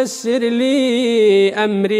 ويسر لي أمري.